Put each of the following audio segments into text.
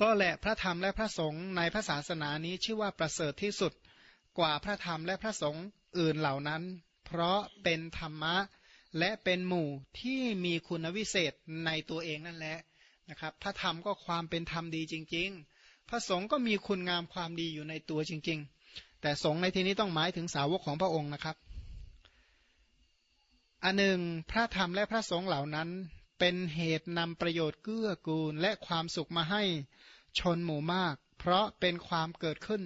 ก็แหละพระธรรมและพระสงฆ์ในพระศาสนานี้ชื่อว่าประเสริฐที่สุดกว่าพระธรรมและพระสงฆ์อื่นเหล่านั้น เพราะเป็นธรรมะและเป็นหมู่ที่มีคุณวิเศษในตัวเองนั่นแหละนะครับ พระธรรมก็ความเป็นธรรมดีจริง ๆ พระสงฆ์ก็มีคุณงามความดีอยู่ในตัวจริง ๆ แต่สงฆ์ในที่นี้ต้องหมายถึงสาวกของพระองค์นะครับอันหนึ่งพระธรรมและพระสงฆ์เหล่านั้น เป็นเหตุนำประโยชน์เกื้อกูลและความสุขมาให้ชนหมู่มาก เพราะเป็นความเกิดขึ้น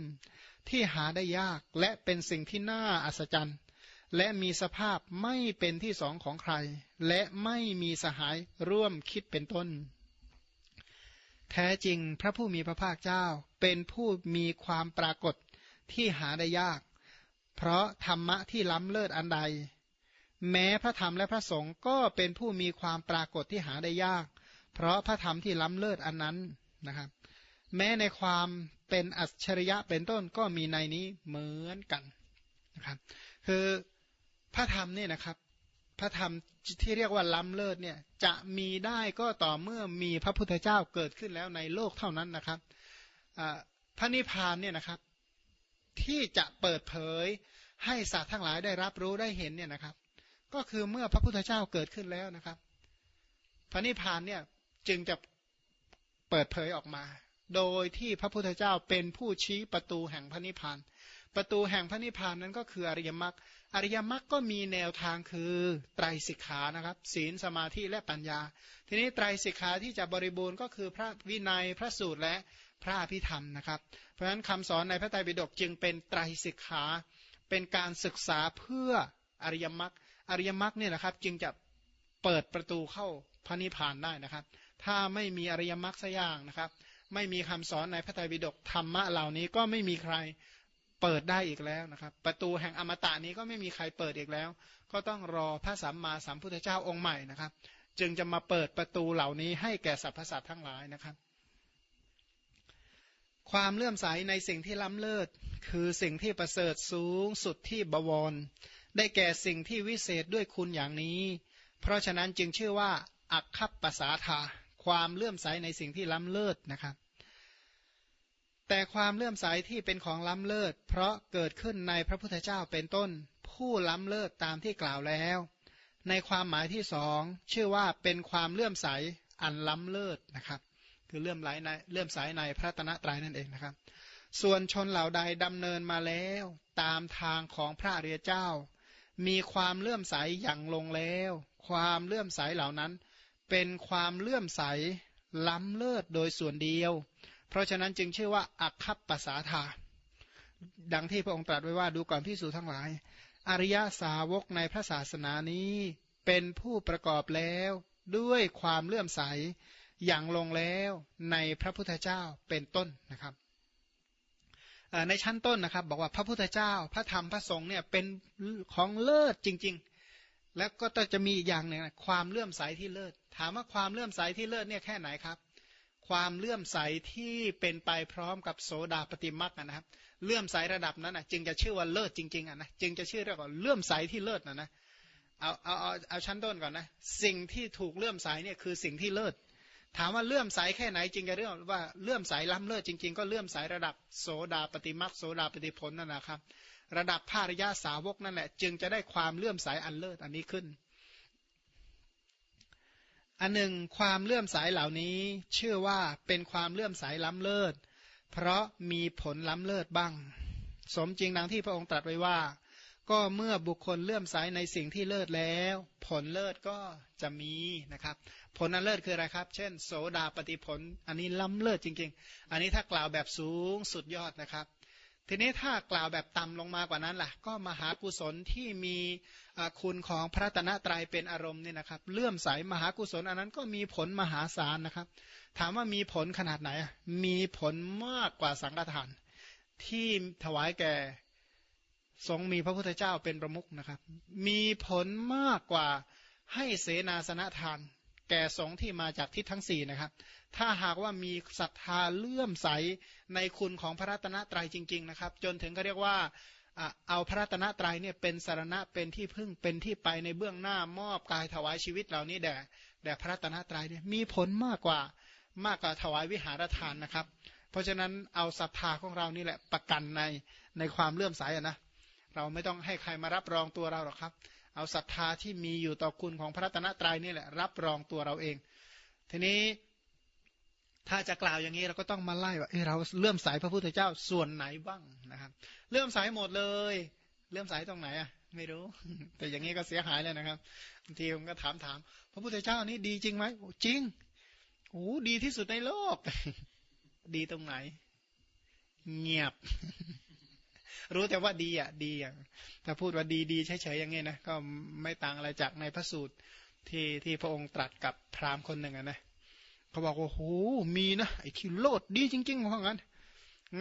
ที่หาได้ยากและเป็นสิ่งที่น่าอัศจรรย์ และมีสภาพไม่เป็นที่สองของใคร และไม่มีสหายร่วมคิดเป็นต้น แท้จริงพระผู้มีพระภาคเจ้า เป็นผู้มีความปรากฏที่หาได้ยาก เพราะธรรมะที่ล้ำเลิศอันใด แม้พระธรรมและพระสงฆ์ก็เป็นผู้มีความปรากฏที่หาได้ยาก เพราะพระธรรมที่ล้ำเลิศอันนั้นนะครับ แม้ในความเป็นอัจฉริยะเป็นต้นก็มีในนี้เหมือนกันนะครับ คือพระธรรมเนี่ยนะครับ พระธรรมที่เรียกว่าล้ำเลิศเนี่ยจะมีได้ก็ต่อเมื่อมีพระพุทธเจ้าเกิดขึ้นแล้วในโลกเท่านั้นนะครับพระนิพพานเนี่ยนะครับ ที่จะเปิดเผยให้สัตว์ทั้งหลายได้รับรู้ได้เห็นเนี่ยนะครับ ก็คือเมื่อพระพุทธเจ้าเกิดขึ้นแล้วนะครับ พระนิพพานเนี่ยจึงจะเปิดเผยออกมา โดยที่พระพุทธเจ้าเป็นผู้ชี้ประตูแห่งพระนิพพาน ประตูแห่งพระนิพพานนั้นก็คืออริยมรรค อริยมรรคก็มีแนวทางคือไตรสิกขานะครับ ศีลสมาธิและปัญญา ทีนี้ไตรสิกขาที่จะบริบูรณ์ก็คือพระวินัยพระสูตรและพระอภิธรรมนะครับ เพราะฉะนั้นคำสอนในพระไตรปิฎกจึงเป็นไตรสิกขา เป็นการศึกษาเพื่ออริยมรรค อริยมรรคเนี่ยนะครับ จึงจะเปิดประตูเข้าพระนิพพานได้นะครับ ถ้าไม่มีอริยมรรคสักอย่างนะครับ ไม่มีคำสอนในพระไตรปิฎกธรรมะเหล่านี้ก็ไม่มีใครเปิดได้อีกแล้วนะครับ ประตูแห่งอมตะนี้ก็ไม่มีใครเปิดอีกแล้ว ก็ต้องรอพระสัมมาสัมพุทธเจ้าองค์ใหม่นะครับ จึงจะมาเปิดประตูเหล่านี้ให้แก่สรรพสัตว์ทั้งหลายนะครับ ความเลื่อมใสในสิ่งที่ล้ำเลิศ คือสิ่งที่ประเสริฐสูงสุดที่บวร ได้แก่สิ่งที่วิเศษด้วยคุณอย่างนี้ เพราะฉะนั้นจึงชื่อว่า อักขับภาษาธาความเลื่อมใสในสิ่งที่ล้ำเลิศนะครับ แต่ความเลื่อมใสที่เป็นของล้ำเลิศ เพราะเกิดขึ้นในพระพุทธเจ้าเป็นต้น ผู้ล้ำเลิศตามที่กล่าวแล้ว ในความหมายที่สองชื่อว่าเป็นความเลื่อมใสอันล้ำเลิศนะครับ คือเลื่อมไหลในเลื่อมใสในพระตนะตรายนั่นเองนะครับ ส่วนชนเหล่าใดดำเนินมาแล้ว ตามทางของพระเรียเจ้า มีความเลื่อมใสอย่างลงแล้ว ความเลื่อมใสเหล่านั้น เป็นความเลื่อมใสล้ำเลิศโดยส่วนเดียว เพราะฉะนั้นจึงชื่อว่าอักขับภาษาธาดังที่พระองค์ตรัสไว้ว่าดูก่อนพิสูจทั้งหลาย อริยสาวกในพระศาสนานี้เป็นผู้ประกอบแล้วด้วยความเลื่อมใสอย่างลงแล้วในพระพุทธเจ้าเป็นต้นนะครับ ในชั้นต้นนะครับ บอกว่าพระพุทธเจ้าพระธรรมพระสงฆ์เนี่ยเป็นของเลิศจริง ๆ แล้วก็จะมีอีกอย่างหนึ่งความเลื่อมใสที่เลิศถามว่าความเลื่อมใสที่เลิศเนี่ยแค่ไหนครับ ความเลื่อมใสที่เป็นไปพร้อมกับโสดาปฏิมักนะครับ เลื่อมใสระดับนั้นนะจึงจะชื่อว่าเลิศจริงๆอะนะจึงจะชื่อเรียกว่าเลื่อมใสที่เลิศนะนะเอาเอาเอาเอาชั้นต้นก่อนนะสิ่งที่ถูกเลื่อมใสเนี่ยคือสิ่งที่เลิศ ถามว่าเลื่อมใสแค่ไหนจริงจะเรียกว่าเลื่อมใสล้ำเลิศจริง ๆ ก็เลื่อมใสระดับโสดาปฏิมักโสดาปฏิผลนั่นนะครับ ระดับภาริยาสาวกนั่นแหละจึงจะได้ความเลื่อมใสอันเลิศอันนี้ขึ้น อันหนึ่งความเลื่อมสายเหล่านี้เชื่อว่าเป็นความเลื่อมสายล้ำเลิศ เพราะมีผลล้ำเลิศบ้าง สมจริงดังที่พระองค์ตรัสไว้ว่า ก็เมื่อบุคคลเลื่อมสายในสิ่งที่เลิศแล้ว ผลเลิศก็จะมีนะครับ ผลอันเลิศคืออะไรครับ เช่น โสดาปฏิผล อันนี้ล้ำเลิศจริง ๆ อันนี้ถ้ากล่าวแบบสูงสุดยอดนะครับ ทีนี้ถ้ากล่าวแบบต่ำลงมากว่านั้นล่ะ ก็มหากุศลที่มีคุณของพระตนะตรัยเป็นอารมณ์เนี่ยนะครับ เลื่อมใสมหากุศลอันนั้นก็มีผลมหาศาลนะครับ ถามว่ามีผลขนาดไหน มีผลมากกว่าสังฆทาน ที่ถวายแก่ ทรงมีพระพุทธเจ้าเป็นประมุขนะครับ มีผลมากกว่าให้เสนาสนะทาน แก่สงที่มาจากทิศทั้งสี่นะครับ ถ้าหากว่ามีศรัทธาเลื่อมใสในคุณของพระรัตนตรัยจริง ๆ นะครับ จนถึงก็เรียกว่าเอาพระรัตนตรัยเนี่ยเป็นสารณะเป็นที่พึ่งเป็นที่ไปในเบื้องหน้ามอบกายถวายชีวิตเหล่านี้แด่แด่พระรัตนตรัยเนี่ยมีผลมากกว่ามากกว่าถวายวิหารทานนะครับ เพราะฉะนั้นเอาศรัทธาของเรานี่แหละประกันในในความเลื่อมใสนะ เราไม่ต้องให้ใครมารับรองตัวเราหรอกครับ เอาศรัทธาที่มีอยู่ต่อคุณของพระรัตนตรัยนี่แหละรับรองตัวเราเอง ทีนี้ถ้าจะกล่าวอย่างนี้เราก็ต้องมาไล่ว่าเเราเลื่อมใสพระพุทธเจ้าส่วนไหนบ้างนะครับ เลื่อมใสหมดเลย เลื่อมใสตรงไหนอะ ไม่รู้ แต่อย่างนี้ก็เสียหายเลยนะครับบางทีผมก็ถามถามพระพุทธเจ้านี่ดีจริงไหมจริงโอ้ดีที่สุดในโลก ดีตรงไหน เงียบ รู้แต่ว่าดีอะดีอะถ้าพูดว่าดีดีเฉยๆอย่างนี้นะก็ไม่ต่างอะไรจากในพระสูตรที่ที่พระองค์ตรัสกับพราหมณ์คนหนึ่งนะเขาบอกว่าโหมีนะไอ้ที่โลดดีจริงๆว่างั้น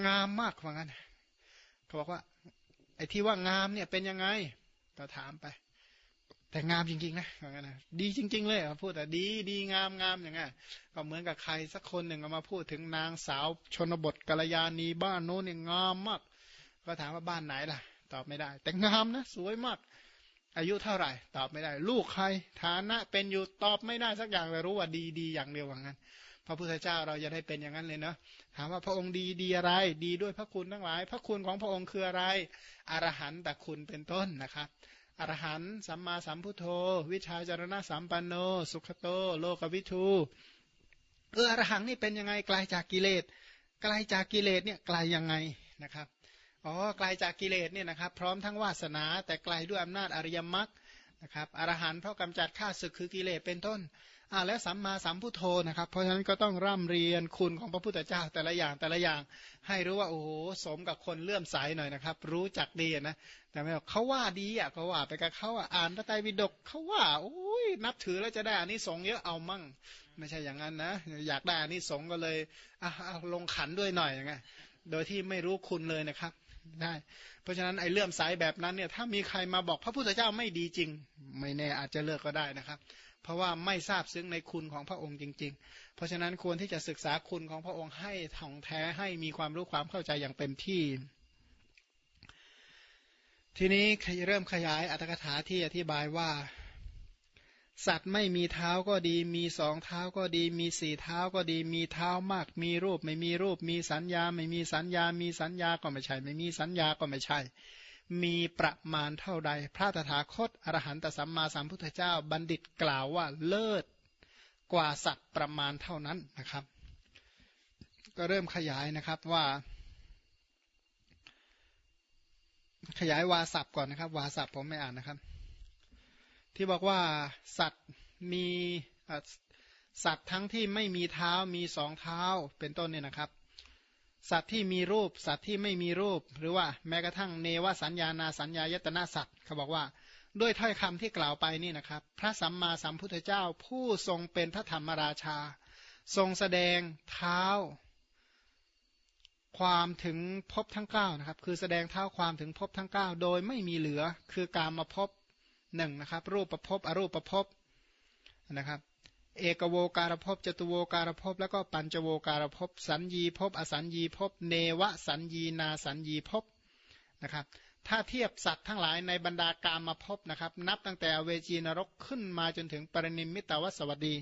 งามมากว่างั้นเขาบอกว่า ไอ้ที่ว่างามเนี่ยเป็นยังไงก็ถามไป แต่งามจริงๆนะว่างั้นนะดีจริง ๆ เลยพูดแต่ดีดีงามงามอย่างเงี้ยก็เหมือนกับใครสักคนหนึ่งมาพูดถึงนางสาวชนบทกัลยาณีบ้านโน้นเนี่ยงามมาก ก็ถามว่าบ้านไหนล่ะ ตอบไม่ได้ แต่งามนะ สวยมาก อายุเท่าไหร่ ตอบไม่ได้ ลูกใคร ฐานะเป็นอยู่ตอบไม่ได้สักอย่างเลยรู้ว่าดีดีอย่างเดียวว่างั้น พระพุทธเจ้าเราจะได้เป็นอย่างนั้นเลยเนาะถามว่าพระองค์ดีดีอะไร ดีด้วยพระคุณทั้งหลาย พระคุณของพระองค์คืออะไรอรหันตคุณเป็นต้นนะครับอรหันต์สัมมาสัมพุทโธ วิชาจารณะสัมปันโน สุขโต โลกวิทูเอออรหังนี่เป็นยังไงไกลาจากกิเลสไกลาจากกิเลสเนี่ยไกลยังไงนะครับ อ๋อไกลาจากกิเลสเนี่ยนะครับ พร้อมทั้งวาสนา แต่ไกลด้วยอำนาจอริยมรรคนะครับอรหันต์เพราะกำจัดข้าศึกคือกิเลสเป็นต้นอ่าแล้วสัมมาสัมพุทโธนะครับ เพราะฉะนั้นก็ต้องร่ำเรียนคุณของพระพุทธเจ้าแต่ละอย่างแต่ละอย่างให้รู้ว่าโอ้โหสมกับคนเลื่อมใสหน่อยนะครับ รู้จักดีนะแต่ไม่บอกเขาว่าดีอะเขาว่าไปกับเขาอ่านพระไตรปิฎกเขาว่าโอ้ยนับถือแล้วจะได้อันนี้สงเยอะเอามั่ง ไม่ใช่อย่างนั้นนะ อยากได้อันนี้สงก็เลยอะลงขันด้วยหน่อยอย่างเงี้ยโดยที่ไม่รู้คุณเลยนะครับ ได้ เพราะฉะนั้นไอ้เลื่อมสายแบบนั้นเนี่ยถ้ามีใครมาบอกพระพุทธเจ้าไม่ดีจริง ไม่แน่อาจจะเลิกก็ได้นะครับ เพราะว่าไม่ทราบซึ้งในคุณของพระองค์จริง ๆ เพราะฉะนั้นควรที่จะศึกษาคุณของพระองค์ให้ท่องแท้ให้มีความรู้ความเข้าใจอย่างเต็มที่ ทีนี้เริ่มขยายอัตถกถาที่อธิบายว่า สัตว์ไม่มีเท้าก็ดี มีสองเท้าก็ดี มีสี่เท้าก็ดี มีเท้ามาก มีรูปไม่มีรูป มีสัญญา ไม่มีสัญญา มีสัญญาก็ไม่ใช่ ไม่มีสัญญาก็ไม่ใช่ มีประมาณเท่าใด พระตถาคตอรหันตสัมมาสัมพุทธเจ้าบัณฑิตกล่าวว่าเลิศกว่าสัตว์ประมาณเท่านั้นนะครับ ก็เริ่มขยายนะครับว่า ขยายวาสับก่อนนะครับ วาสับผมไม่อ่านนะครับ ที่บอกว่าสัตว์มีสัตว์ทั้งที่ไม่มีเท้ามีสองเท้าเป็นต้นเนี่ยนะครับ สัตว์ที่มีรูปสัตว์ที่ไม่มีรูป หรือว่าแม้กระทั่งเนวสัญญานาสัญญายตนาสัตว์เขาบอกว่าด้วยถ้อยคำที่กล่าวไปนี่นะครับ พระสัมมาสัมพุทธเจ้าผู้ทรงเป็นพระธรรมราชา ทรงแสดงเท้า ความถึงพบทั้ง9นะครับคือแสดงเท้าความถึงพบทั้ง 9 โดยไม่มีเหลือ คือการมาพบ หนึ่งนะครับ รูปประพบอรูปประพบนะครับ เอกโวการภพจตุโวการภพแล้วก็ปัญจโวการภพสัญญีภพอสัญญีภพเนวสัญญีนาสัญญีภพนะครับ ถ้าเทียบสัตว์ทั้งหลายในบรรดากามมาพบนะครับ นับตั้งแต่เวจีนรกขึ้นมาจนถึงปรินิมิตวสวัสดี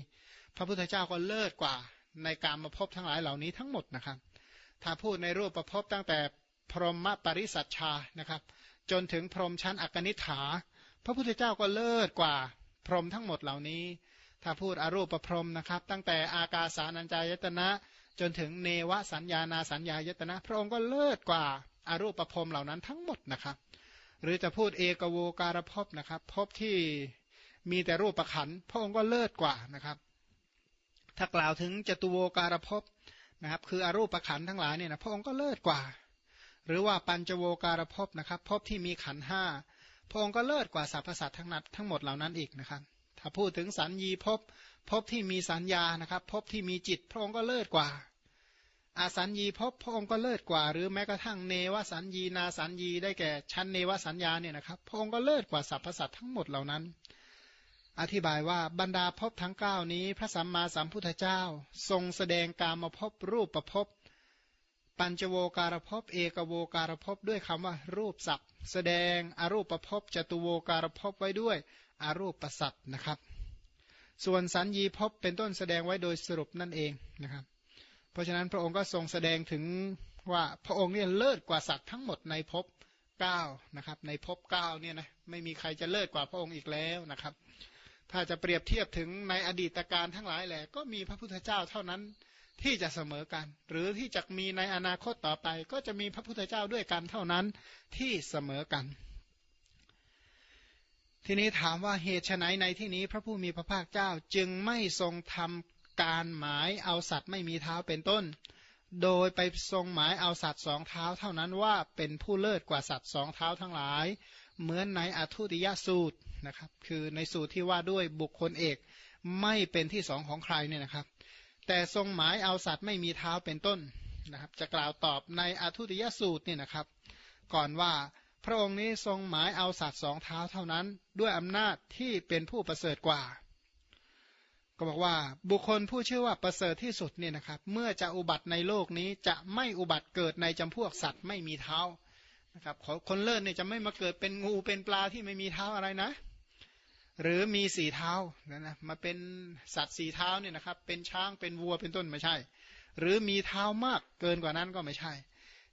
พระพุทธเจ้าก็เลิศกว่าในกามมาพบทั้งหลายเหล่านี้ทั้งหมดนะครับ ถ้าพูดในรูปประพบตั้งแต่พรหมปริสัชชานะครับ จนถึงพรหมชั้นอกนิฐา พระพุทธเจ้าก็เลิศกว่าพรหมทั้งหมดเหล่านี้ ถ้าพูดอรูปประพรมนะครับ ตั้งแต่อากาสานัญจายตนะจนถึงเนวสัญญานาสัญญายตนะ พระองค์ก็เลิศกว่าอารูปประพรมเหล่านั้นทั้งหมดนะครับ หรือจะพูดเอกโวการภพนะครับภพที่มีแต่รูปประขันพระองค์ก็เลิศกว่านะครับ ถ้ากล่าวถึงจตุโวการภพนะครับ คืออารูปประขันทั้งหลายเนี่ยนะพระองค์ก็เลิศกว่า หรือว่าปัญจโวการภพนะครับภพที่มีขันห้า พระองค์ก็เลิศกว่าสรรพสัตว์ทั้งนั้นทั้งหมดเหล่านั้นอีกนะครับ ถ้าพูดถึงสัญญีภพภพที่มีสัญญานะครับภพที่มีจิต พระองค์ก็เลิศกว่า อาสัญญีภพพระองค์ก็เลิศกว่า หรือแม้กระทั่งเนวสัญญีนาสัญญีได้แก่ชั้นเนวสัญญาเนี่ยนะครับ พระองค์ก็เลิศกว่าสรรพสัตว์ทั้งหมดเหล่านั้น อธิบายว่าบรรดาภพทั้ง9นี้ พระสัมมาสัมพุทธเจ้า ทรงแสดงกามาภพรูปประภพ ปัญจโวการภพเอกโวการภพด้วยคำว่ารูปศัพท์ แสดงอรูปประพบจตุโวการภพไว้ด้วยอรูปประสัตนะครับ ส่วนสัญญีภพเป็นต้นแสดงไว้โดยสรุปนั่นเองนะครับ เพราะฉะนั้นพระองค์ก็ทรงแสดงถึงว่าพระองค์เนี่ยเลิศกว่าสัตว์ทั้งหมดในภพเก้านะครับในภพเก้าเนี่ยนะไม่มีใครจะเลิศกว่าพระองค์อีกแล้วนะครับ ถ้าจะเปรียบเทียบถึงในอดีตการทั้งหลายแหละก็มีพระพุทธเจ้าเท่านั้น ที่จะเสมอกัน หรือที่จะมีในอนาคตต่อไป ก็จะมีพระพุทธเจ้าด้วยกันเท่านั้นที่เสมอกัน ทีนี้ถามว่าเหตุไฉนในที่นี้พระผู้มีพระภาคเจ้าจึงไม่ทรงทำการหมายเอาสัตว์ไม่มีเท้าเป็นต้น โดยไปทรงหมายเอาสัตว์สองเท้าเท่านั้นว่าเป็นผู้เลิศกว่าสัตว์สองเท้าทั้งหลาย เหมือนในอทุติยสูตรนะครับ คือในสูตรที่ว่าด้วยบุคคลเอกไม่เป็นที่สองของใครเนี่ยนะครับ แต่ทรงหมายเอาสัตว์ไม่มีเท้าเป็นต้นนะครับ จะกล่าวตอบในอทุติยสูตรเนี่ยนะครับ ก่อนว่าพระองค์นี้ทรงหมายเอาสัตว์สองเท้าเท่านั้น ด้วยอำนาจที่เป็นผู้ประเสริฐกว่า ก็บอกว่าบุคคลผู้ชื่อว่าประเสริฐที่สุดเนี่ยนะครับ เมื่อจะอุบัติในโลกนี้จะไม่อุบัติเกิดในจำพวกสัตว์ไม่มีเท้านะครับคนเลิศเนี่ยจะไม่มาเกิดเป็นงูเป็นปลาที่ไม่มีเท้าอะไรนะ หรือมีสี่เท้านะนะมาเป็นสัตว์สี่เท้าเนี่ยนะครับ เป็นช้างเป็นวัวเป็นต้นไม่ใช่ หรือมีเท้ามากเกินกว่านั้นก็ไม่ใช่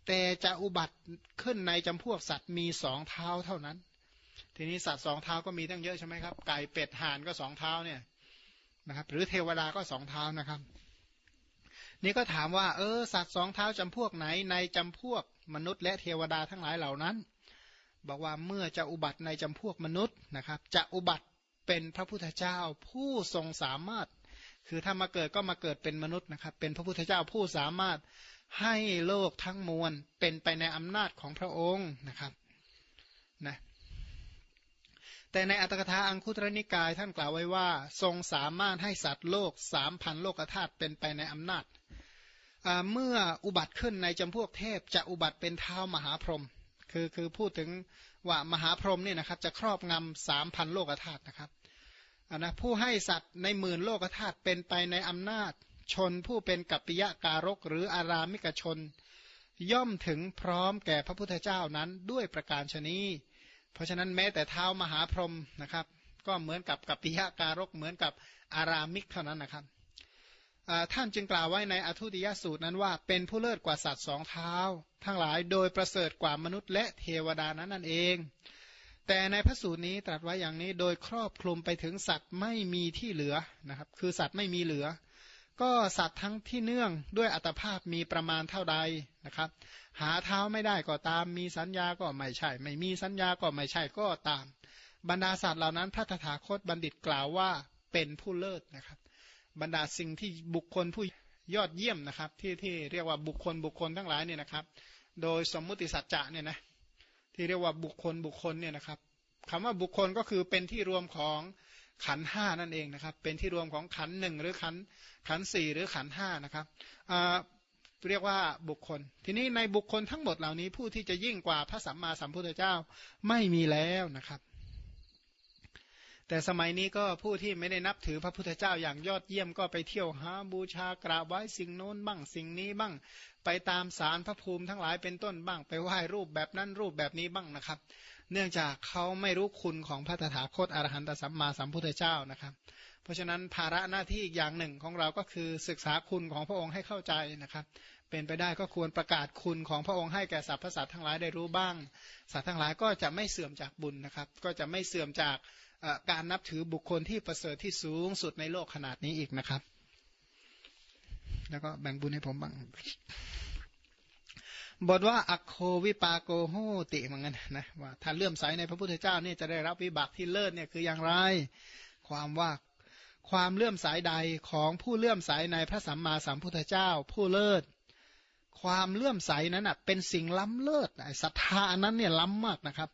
แต่จะอุบัติขึ้นในจำพวกสัตว์มีสองเท้าเท่านั้น ทีนี้สัตว์สองเท้าก็มีตั้งเยอะใช่ไหมครับไก่เป็ดห่านก็สองเท้าเนี่ยนะครับ หรือเทวดาก็สองเท้านะครับ นี่ก็ถามว่า เออสัตว์สองเท้าจำพวกไหนในจำพวกมนุษย์และเทวดาทั้งหลายเหล่านั้น บอกว่าเมื่อจะอุบัติในจำพวกมนุษย์นะครับ จะอุบัติ เป็นพระพุทธเจ้าผู้ทรงสามารถ คือถ้ามาเกิดก็มาเกิดเป็นมนุษย์นะครับ เป็นพระพุทธเจ้าผู้สามารถให้โลกทั้งมวลเป็นไปในอำนาจของพระองค์นะครับนะแต่ในอัตถกถาอังคุตรนิกายท่านกล่าวไว้ว่า ทรงสามารถให้สัตว์โลกสามพันโลกธาตุเป็นไปในอำนาจ เมื่ออุบัติขึ้นในจำพวกเทพจะอุบัติเป็นเท้ามหาพรหม คือคือพูดถึงว่ามหาพรหมเนี่ยนะครับ จะครอบงำสามพันโลกธาตุนะครับนนะผู้ให้สัตว์ในหมื่นโลกธาตุเป็นไปในอำนาจ ชนผู้เป็นกัปปิยะการก หรืออารามิกชน ย่อมถึงพร้อมแก่พระพุทธเจ้านั้นด้วยประการชนีเพราะฉะนั้นแม้แต่เท้ามหาพรหมนะครับ ก็เหมือนกับกัปปิยะการกเหมือนกับอารามิกเท่านั้นนะครับ ท่านจึงกล่าวไว้ในอทุติยสูตรนั้นว่า เป็นผู้เลิศกว่าสัตว์สองเท้า ทั้งหลายโดยประเสริฐกว่ามนุษย์และเทวดานั้นนั่นเอง แต่ในพระสูตรนี้ตรัสไว้อย่างนี้โดยครอบคลุมไปถึงสัตว์ไม่มีที่เหลือนะครับ คือสัตว์ไม่มีเหลือ ก็สัตว์ทั้งที่เนื่องด้วยอัตภาพมีประมาณเท่าใดนะครับ หาเท้าไม่ได้ก็ตาม มีสัญญาก็ไม่ใช่ ไม่มีสัญญาก็ไม่ใช่ก็ตาม บรรดาสัตว์เหล่านั้นพระตถาคตบัณฑิตกล่าวว่าเป็นผู้เลิศนะครับ บรรดาสิ่งที่บุคคลผู้ยอดเยี่ยมนะครับ ที่ที่เรียกว่าบุคคลบุคคลทั้งหลายเนี่ยนะครับ โดยสมมุติสัจจะเนี่ยนะที่เรียกว่าบุคคลบุคคลเนี่ยนะครับคำว่าบุคคลก็คือเป็นที่รวมของขันห้านั่นเองนะครับ เป็นที่รวมของขันหนึ่งหรือขันขันสี่หรือขันห้านะครับเรียกว่าบุคคล ทีนี้ในบุคคลทั้งหมดเหล่านี้ผู้ที่จะยิ่งกว่าพระสัมมาสัมพุทธเจ้าไม่มีแล้วนะครับ แต่สมัยนี้ก็ผู้ที่ไม่ได้นับถือพระพุทธเจ้าอย่างยอดเยี่ยมก็ไปเที่ยวหาบูชากราบไหว้สิ่งโน้นบ้างสิ่งนี้บ้าง ไปตามสารพระภูมิทั้งหลายเป็นต้นบ้าง ไปไหว้รูปแบบนั้นรูปแบบนี้บ้างนะครับ เนื่องจากเขาไม่รู้คุณของพระตถาคตอรหันตสัมมาสัมพุทธเจ้านะครับ เพราะฉะนั้นภาระหน้าที่อีกอย่างหนึ่งของเราก็คือศึกษาคุณของพระองค์ให้เข้าใจนะครับเป็นไปได้ก็ควรประกาศคุณของพระองค์ให้แก่สรรพสัตว์ทั้งหลายได้รู้บ้าง สัตว์ทั้งหลายก็จะไม่เสื่อมจากบุญนะครับ ก็จะไม่เสื่อมจาก การนับถือบุคคลที่ประเสริฐที่สูงสุดในโลกขนาดนี้อีกนะครับ แล้วก็แบ่งบุญให้ผมบ้างบทว่าอัคโควิปาโกโหติเหมือนกันนะว่าถ้าเลื่อมใสในพระพุทธเจ้าเนี่ยจะได้รับวิบากที่เลิศเนี่ยคืออย่างไร ความว่าความเลื่อมใสใดของผู้เลื่อมใสในพระสัมมาสัมพุทธเจ้า ผู้เลิศ ความเลื่อมใสนั้นอะเป็นสิ่งล้ำเลิศศรัทธานั้นเนี่ยล้ำมากนะครับ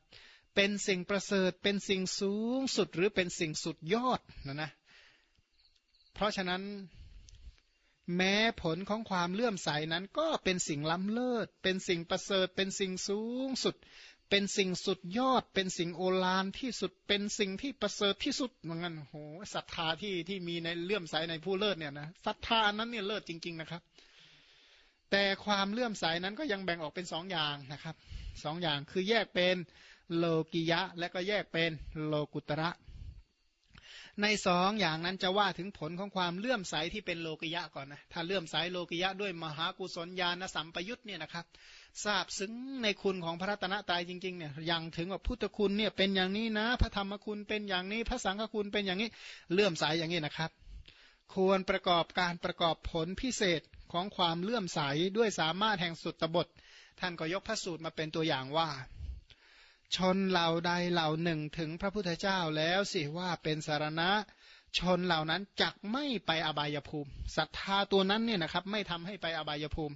เป็นสิ่งประเสริฐ เป็นสิ่งสูงสุดหรือเป็นสิ่งสุดยอดนะนะ เพราะฉะนั้นแม้ผลของความเลื่อมใสนั้นก็เป็นสิ่งล้ำเลิศ เป็นสิ่งประเสริฐ เป็นสิ่งสูงสุด เป็นสิ่งสุดยอด เป็นสิ่งโอฬารที่สุด เป็นสิ่งที่ประเสริฐที่สุดเหมือนกันโหศรัทธาที่ที่มีในเลื่อมใสในผู้เลิศเนี่ยนะศรัทธานั้นเนี่ยเลิศจริง ๆนะครับ แต่ความเลื่อมใสนั้นก็ยังแบ่งออกเป็นสองอย่างนะครับสองอย่างคือแยกเป็น โลกิยะและก็แยกเป็นโลกุตระ ในสองอย่างนั้นจะว่าถึงผลของความเลื่อมใสที่เป็นโลกิยะก่อนนะถ้าเลื่อมใสโลกิยะด้วยมหากุศลญาณสัมปยุตเนี่ยนะครับทราบซึ้งในคุณของพระรัตนตรัยจริงๆเนี่ยยังถึงว่าพุทธคุณเนี่ยเป็นอย่างนี้นะ พระธรรมคุณเป็นอย่างนี้ พระสังฆคุณเป็นอย่างนี้เลื่อมใสอย่างนี้นะครับ ควรประกอบการประกอบผลพิเศษของความเลื่อมใสด้วยสามารถแห่งสุดตบท ท่านก็ยกพระสูตรมาเป็นตัวอย่างว่า ชนเหล่าใดเหล่าหนึ่งถึงพระพุทธเจ้าแล้วสิว่าเป็นสารณะ ชนเหล่านั้นจักไม่ไปอบายภูมิศรัทธาตัวนั้นเนี่ยนะครับ ไม่ทำให้ไปอบายภูมิ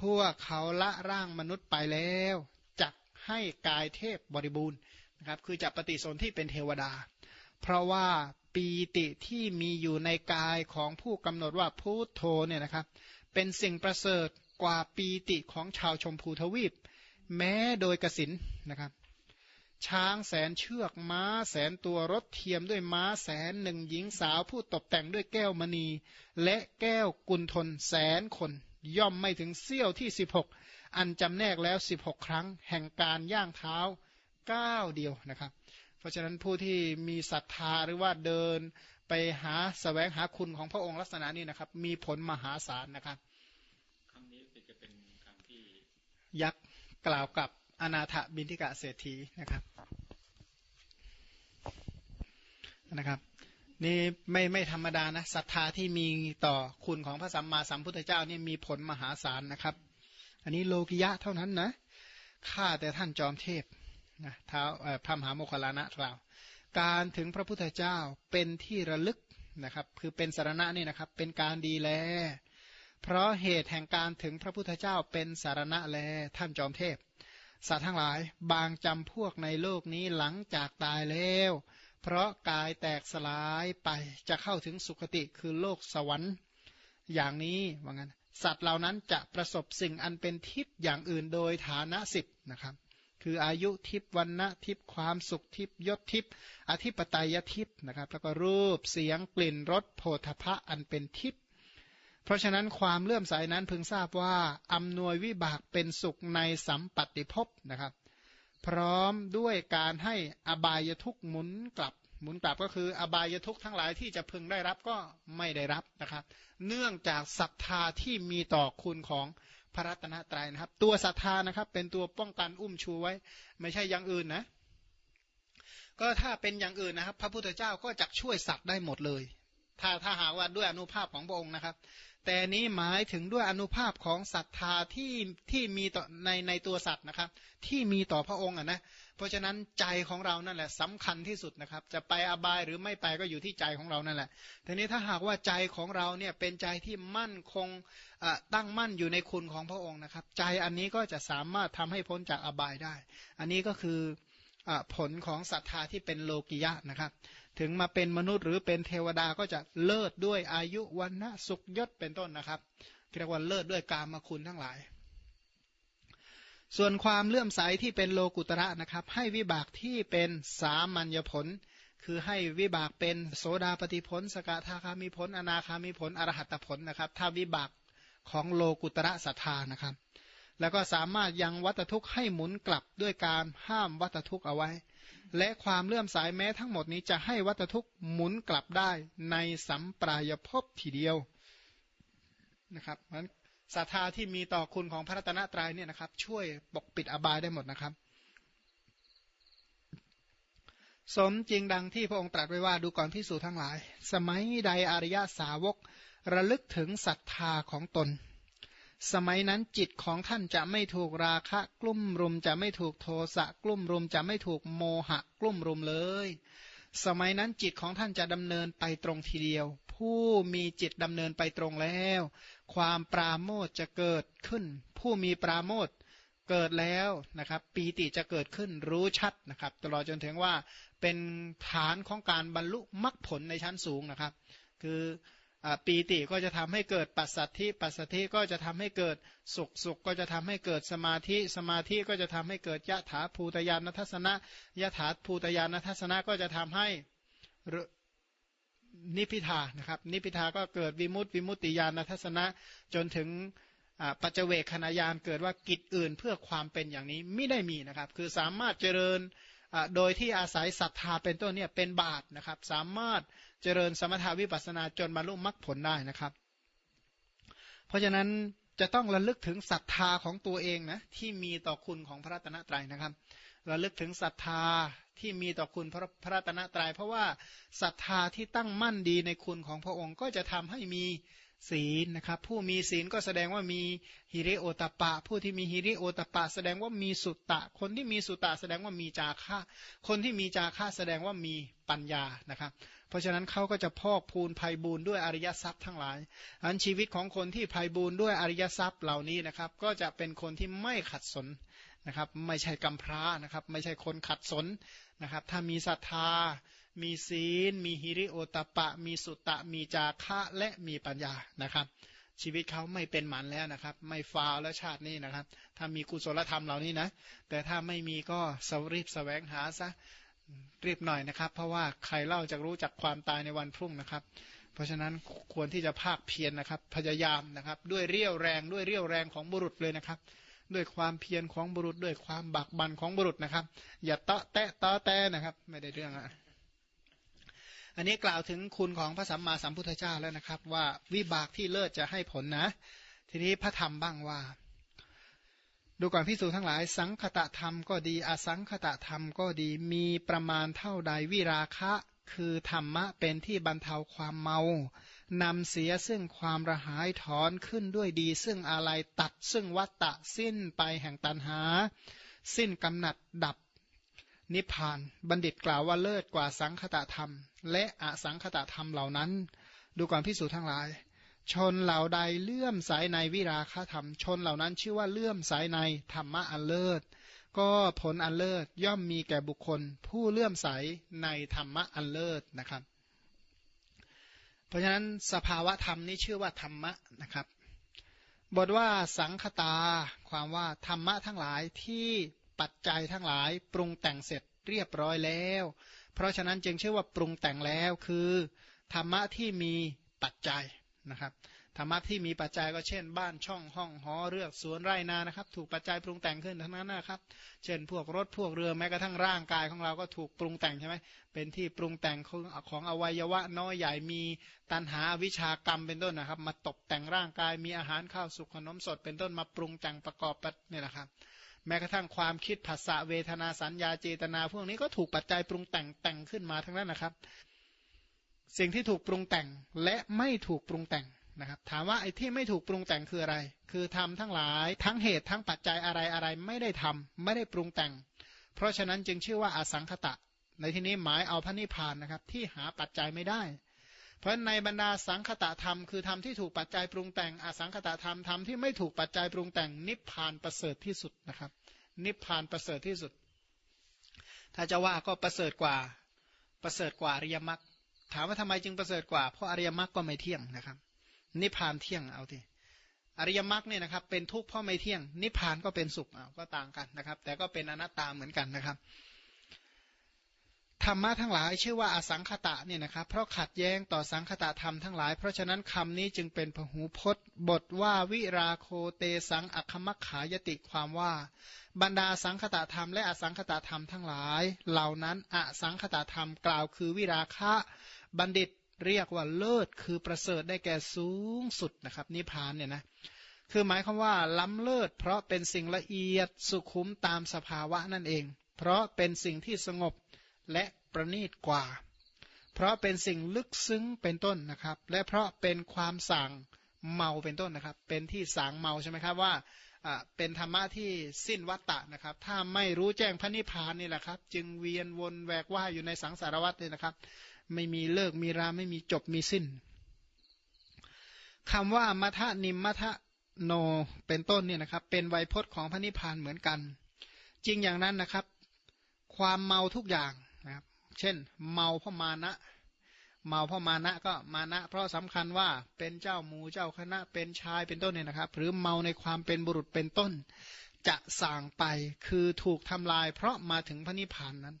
พวกเขาละร่างมนุษย์ไปแล้วจักให้กายเทพบริบูรณ์นะครับคือจะปฏิสนธิเป็นเทวดา เพราะว่าปีติที่มีอยู่ในกายของผู้กำหนดว่าพุทโธเนี่ยนะครับ เป็นสิ่งประเสริฐกว่าปีติของชาวชมพูทวีป แม้โดยกสินนะครับ ช้างแสนเชือกม้าแสนตัวรถเทียมด้วยม้าแสนหนึ่งหญิงสาวผู้ตกแต่งด้วยแก้วมณี และแก้วกุลทนแสนคน ย่อมไม่ถึงเสี้ยวที่16อันจำแนกแล้ว16ครั้ง แห่งการย่างเท้าก้าวเดียวนะครับ เพราะฉะนั้นผู้ที่มีศรัทธาหรือว่าเดินไปหาสแสวงหาคุณของพระองค์ลักษณะนี้นะครับ มีผลมหาศาลนะครับคำนี้จะเป็นคำที่ยักษ์กล่าวกับ อนาถบินทิกะเศรษฐีนะครับนะครับนี่ไม่ไม่ธรรมดานะศรัทธาที่มีต่อคุณของพระสัมมาสัมพุทธเจ้านี่มีผลมหาศาลนะครับ อันนี้โลกิยะเท่านั้นนะข้าแต่ท่านจอมเทพนะเท้าพระมหาโมคลานะกล่าว การถึงพระพุทธเจ้าเป็นที่ระลึกนะครับ คือเป็นสารณะนี่นะครับ เป็นการดีแล เพราะเหตุแห่งการถึงพระพุทธเจ้าเป็นสารณะแลท่านจอมเทพ สัตว์ทั้งหลายบางจำพวกในโลกนี้หลังจากตายแล้ว เพราะกายแตกสลายไปจะเข้าถึงสุคติคือโลกสวรรค์ อย่างนี้ว่างั้น สัตว์เหล่านั้นจะประสบสิ่งอันเป็นทิพย์อย่างอื่นโดยฐานะสิบนะครับ คืออายุทิพย์วันนะทิพย์ความสุขทิพย์ยศทิพย์อธิปไตยทิพย์นะครับ แล้วก็รูปเสียงกลิ่นรสโผฏฐะอันเป็นทิพย์ เพราะฉะนั้นความเลื่อมใสนั้นพึงทราบว่าอำนวยวิบากเป็นสุขในสัมปัติภพนะครับ พร้อมด้วยการให้อบายทุกหมุนกลับหมุนกลับก็คืออบายทุกทั้งหลายที่จะพึงได้รับก็ไม่ได้รับนะครับ เนื่องจากศรัทธาที่มีต่อคุณของพระรัตนตรัยนะครับ ตัวศรัทธานะครับเป็นตัวป้องกันอุ้มชูไว้ ไม่ใช่อย่างอื่นนะ ก็ถ้าเป็นอย่างอื่นนะครับ พระพุทธเจ้าก็จะช่วยสัตว์ได้หมดเลย ถ้าถ้าหากว่าด้วยอนุภาพของพระองค์นะครับ แต่นี้หมายถึงด้วยอนุภาพของศรัทธาที่ที่มีต่อในในตัวสัตว์นะครับ ที่มีต่อพระองค์อะนะเพราะฉะนั้นใจของเรานั่นแหละสำคัญที่สุดนะครับ จะไปอบายหรือไม่ไปก็อยู่ที่ใจของเรานั่นแหละทีนี้ถ้าหากว่าใจของเราเนี่ยเป็นใจที่มั่นคงตั้งมั่นอยู่ในคุณของพระองค์นะครับ ใจอันนี้ก็จะสามารถทำให้พ้นจากอบายได้ อันนี้ก็คือ ผลของศรัทธาที่เป็นโลกิยะนะครับ ถึงมาเป็นมนุษย์หรือเป็นเทวดาก็จะเลิศด้วยอายุวันนะสุขยศเป็นต้นนะครับเรียกว่าเลิศด้วยกามคุณทั้งหลาย ส่วนความเลื่อมใสที่เป็นโลกุตระนะครับ ให้วิบากที่เป็นสามัญญผล คือให้วิบากเป็นโสดาปฏิผล สกทาคามีผล อนาคามีผล อรหัตผลนะครับ ถ้าวิบากของโลกุตระศรัทธานะครับ แล้วก็สามารถยังวัตทุกข์ให้หมุนกลับด้วยการห้ามวัตทุกข์เอาไว้ และความเลื่อมสายแม้ทั้งหมดนี้จะให้วัตทุกข์หมุนกลับได้ในสัมปรายภพทีเดียวนะครับมันศรัทธาที่มีต่อคุณของพระรัตนตรัยเนี่ยนะครับ ช่วยปกปิดอบายได้หมดนะครับ สมจริงดังที่พระองค์ตรัสไว้ว่าดูก่อนพิสูจทั้งหลาย สมัยใดอริยสาวกระลึกถึงศรัทธาของตน สมัยนั้นจิตของท่านจะไม่ถูกราคะ กลุ่มรุมจะไม่ถูกโทสะกลุ่มรุมจะไม่ถูกโมหะ กลุ่มรุมเลย สมัยนั้นจิตของท่านจะดำเนินไปตรงทีเดียว ผู้มีจิตดำเนินไปตรงแล้ว ความปราโมทจะเกิดขึ้น ผู้มีปราโมทเกิดแล้วนะครับ ปีติจะเกิดขึ้นรู้ชัดนะครับ ตลอดจนถึงว่าเป็นฐานของการบรรลุมรรคผลในชั้นสูงนะครับ คือ ปีติก็จะทำให้เกิดปัสสัทธิปัสสัทธิก็จะทำให้เกิดสุขสุขก็จะทำให้เกิดสมาธิสมาธิก็จะทำให้เกิดยะถาภูตยานทัศนะยะถาภูตยานทัศนะก็จะทำให้นิพิทานะครับนิพิทาก็เกิดวิมุตติวิมุตติยานทัศนะจนถึงปัจเจเวคขณะยานเกิดว่ากิจอื่นเพื่อความเป็นอย่างนี้ไม่ได้มีนะครับ คือสามารถเจริญ โดยที่อาศัยศรัทธาเป็นต้นเนี่ยเป็นบาตนะครับ สามารถเจริญสมถาวิปัสสนาจนบรรลุมรรคผลได้นะครับ เพราะฉะนั้นจะต้องระลึกถึงศรัทธาของตัวเองนะที่มีต่อคุณของพระรัตนตรัยนะครับระลึกถึงศรัทธาที่มีต่อคุณพระพระรัตนตรยัยเพราะว่าศรัทธาที่ตั้งมั่นดีในคุณของพระองค์ก็จะทำให้มี ศีลนะครับผู้มีศีลก็แสดงว่ามีฮิริโอตปะ ผู้ที่มีฮิริโอตปะ แสดงว่ามีสุตตะ คนที่มีสุตตะแสดงว่ามีจาคะ คนที่มีจาคะแสดงว่ามีปัญญานะครับ เพราะฉะนั้นเขาก็จะพอกพูนภัยบูนด้วยอริยทรัพย์ทั้งหลายอันชีวิตของคนที่ภัยบูนด้วยอริยทรัพย์เหล่านี้นะครับ ก็จะเป็นคนที่ไม่ขัดสนนะครับ ไม่ใช่กำพร้านะครับ ไม่ใช่คนขัดสนนะครับ ถ้ามีศรัทธา มีศีล มีฮิริโอตปะ มีสุตตะ มีจาคะและมีปัญญานะครับ ชีวิตเขาไม่เป็นหมันแล้วนะครับ ไม่ฟาวแล้วชาตินี้นะครับ ถ้ามีกุศลธรรมเหล่านี้นะ แต่ถ้าไม่มีก็สรีบสแสวงหาซะรีบหน่อยนะครับ เพราะว่าใครเล่าจะรู้จักความตายในวันพรุ่งนะครับ เพราะฉะนั้นควรที่จะภาคเพียรนนะครับ พยายามนะครับ ด้วยเรี่ยวแรงด้วยเรี่ยวแรงของบุรุษเลยนะครับด้วยความเพียรของบุรุษด้วยความบักบันของบุรุษนะครับ อย่าเตาะแตะเตะแตะนะครับ ไม่ได้เรื่องอะ อันนี้กล่าวถึงคุณของพระสัมมาสัมพุทธเจ้าแล้วนะครับ ว่าวิบากที่เลิศจะให้ผลนะ ทีนี้พระธรรมบ้างว่า ดูก่อนพิสูจนทั้งหลาย สังคตะธรรมก็ดี อสังคตะธรรมก็ดีมีประมาณเท่าใดวิราคะ คือธรรมะเป็นที่บรรเทาความเมานำเสียซึ่งความระหายถอนขึ้นด้วยดี ซึ่งอะไรตัดซึ่งวัตตะสิ้นไปแห่งตันหา สิ้นกำหนัดดับ นิพพาน บัณฑิตกล่าวว่าเลิศกว่าสังคตะธรรม และอสังคตะธรรมเหล่านั้น ดูก่อนพิสูจน์ทั้งหลาย ชนเหล่าใดเลื่อมสายในวิราคธรรม ชนเหล่านั้นชื่อว่าเลื่อมสายในธรรมะอันเลิศ ก็ผลอันเลิศย่อมมีแก่บุคคล ผู้เลื่อมใสในธรรมะอันเลิศนะครับ เพราะฉะนั้นสภาวะธรรมนี้ชื่อว่าธรรมะนะครับบทว่าสังคตา ความว่าธรรมะทั้งหลายที่ ปัจจัยทั้งหลาย ปรุงแต่งเสร็จเรียบร้อยแล้ว เพราะฉะนั้นจึงชื่อว่าปรุงแต่งแล้วคือธรรมะที่มีปัจจัยนะครับธรรมะที่มีปัจจัยก็เช่น บ้านช่องห้องหอเรือกสวนไร่นานะครับ ถูกปัจจัยปรุงแต่งขึ้นทั้งนั้นนะครับ เช่น พวกรถพวกเรือแม้กระทั่งร่างกายของเราก็ถูกปรุงแต่งใช่ไหมเป็นที่ปรุงแต่งของของอวัยวะน้อยใหญ่มีตันหาวิชากรรมเป็นต้นนะครับ มาตกแต่งร่างกายมีอาหารข้าวสุกขนมสดเป็นต้นมาปรุงแต่งประกอบเนี่ยนะครับ แม้กระทั่งความคิดภาษาเวทนาสัญญาเจตนา พวกนี้ก็ถูกปัจจัยปรุงแต่งแต่งขึ้นมาทั้งนั้นนะครับ สิ่งที่ถูกปรุงแต่งและไม่ถูกปรุงแต่งนะครับ ถามว่าไอ้ที่ไม่ถูกปรุงแต่งคืออะไร คือทำทั้งหลายทั้งเหตุทั้งปัจจัยอะไรอะไรไม่ได้ทำไม่ได้ปรุงแต่ง เพราะฉะนั้นจึงชื่อว่าอสังขตะ ในที่นี้หมายเอาพระนิพพานนะครับ ที่หาปัจจัยไม่ได้ เพราะในบรรดาสังคตะธรรมคือธรรมที่ถูกปัจจัยปรุงแต่งอสังคตะธรรมธรรมที่ไม่ถูกปัจจัยปรุงแต่งนิพพานประเสริฐที่สุดนะครับ นิพพานประเสริฐที่สุด ถ้าจะว่าก็ประเสริฐกว่าประเสริฐกว่าอริยมรรคถามว่าทำไมจึงประเสริฐกว่าเพราะอริยมรรคก็ไม่เที่ยงนะครับ นิพพานเที่ยงเอาทีอริยมรรคเนี่ยนะครับเป็นทุกข์เพราะไม่เที่ยง นิพพานก็เป็นสุขเอาก็ต่างกันนะครับ แต่ก็เป็นอนัตตาเหมือนกันนะครับ รรมะทั้งหลายชื่อว่าอสังขตะเนี่ยนะครับเพราะขัดแย้งต่อสังขตะธรรมทั้งหลาย เพราะฉะนั้นคำนี้จึงเป็นพหูพจน์ บทว่าวิราโคเตสังอัคมัคขายติความว่า บรรดาสังคตะธรรมและอสังคตะธรรมทั้งหลาย เหล่านั้นอสังคตะธรรมกล่าวคือวิราคะบัณฑิตเรียกว่าเลิศคือประเสริฐได้แก่สูงสุดนะครับนิพพานเนี่ยนะคือหมายความว่าล้ำเลิศ เพราะเป็นสิ่งละเอียดสุขุมตามสภาวะนั่นเอง เพราะเป็นสิ่งที่สงบและ ประณีตกว่า เพราะเป็นสิ่งลึกซึ้งเป็นต้นนะครับ และเพราะเป็นความสั่งเมาเป็นต้นนะครับ เป็นที่สางเมาใช่ไหมครับว่าเป็นธรรมะที่สิ้นวัตตะนะครับ ถ้าไม่รู้แจ้งพระนิพพานนี่แหละครับ จึงเวียนวนแวกว่าอยู่ในสังสารวัฏเลยนะครับ ไม่มีเลิกมีราไม่มีจบมีสิ้นคำว่ามัทนิมมัทโนเป็นต้นเนี่ยนะครับ เป็นไวยพจน์ของพระนิพพานเหมือนกัน จริงอย่างนั้นนะครับ ความเมาทุกอย่างนะครับ เช่น เมาเพราะมานะ เมาเพราะมานะก็มานะ เพราะสำคัญว่าเป็นเจ้าหมูเจ้าคณะเป็นชายเป็นต้นเนี่ยนะครับ หรือเมาในความเป็นบุรุษเป็นต้น จะสั่งไปคือถูกทำลาย เพราะมาถึงพระนิพพานนั้น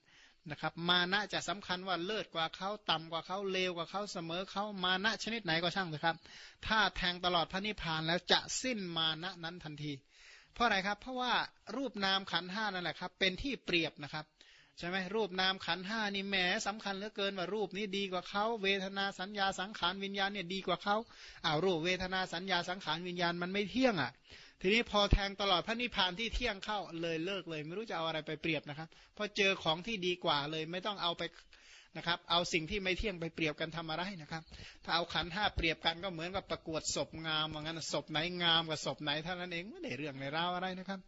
นะครับ มานะจะสำคัญว่าเลิศกว่าเขาต่ำกว่าเขาเลวกว่าเขาเสมอเขามานะชนิดไหนก็ช่างเลยครับ ถ้าแทงตลอดพระนิพพานแล้วจะสิ้นมานะนั้นทันที เพราะอะไรครับ เพราะว่ารูปนามขันห้านั่นแหละครับ เป็นที่เปรียบนะครับ ใช่ไหมรูปนามขันห้านี่แหมสำคัญเหลือเกินว่ารูปนี้ดีกว่าเขาเวทนาสัญญาสังขารวิญญาณเนี่ยดีกว่าเขาอ้าวรูปเวทนาสัญญาสังขารวิญญาณมันไม่เที่ยงอะ ทีนี้พอแทงตลอดพระนิพพานที่เที่ยงเข้าเลยเลิกเลย ไม่รู้จะเอาอะไรไปเปรียบนะครับพอเจอของที่ดีกว่าเลยไม่ต้องเอาไปนะครับเอาสิ่งที่ไม่เที่ยงไปเปรียบกันทำอะไรนะครับ ถ้าเอาขันห้าเปรียบกันก็เหมือนกับประกวดศพงามว่างั้นศพไหนงามกับศพไหนเท่านั้นเองไม่ได้เรื่องในราวอะไรนะครับ